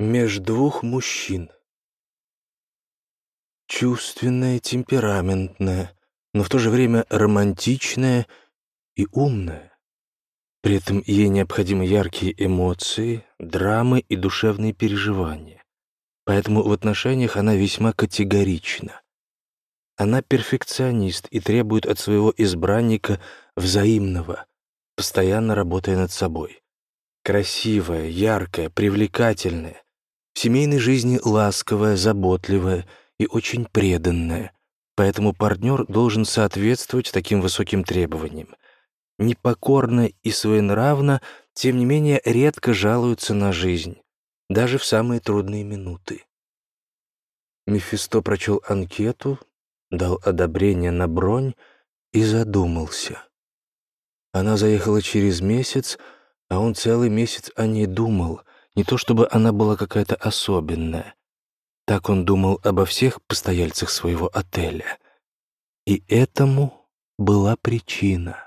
Меж двух мужчин. Чувственная, темпераментная, но в то же время романтичная и умная. При этом ей необходимы яркие эмоции, драмы и душевные переживания. Поэтому в отношениях она весьма категорична. Она перфекционист и требует от своего избранника взаимного, постоянно работая над собой. Красивая, яркая, привлекательная, в семейной жизни ласковая, заботливая и очень преданная, поэтому партнер должен соответствовать таким высоким требованиям. Непокорно и своенравно, тем не менее, редко жалуются на жизнь, даже в самые трудные минуты. Мефисто прочел анкету, дал одобрение на бронь и задумался. Она заехала через месяц, а он целый месяц о ней думал — не то чтобы она была какая-то особенная. Так он думал обо всех постояльцах своего отеля. И этому была причина.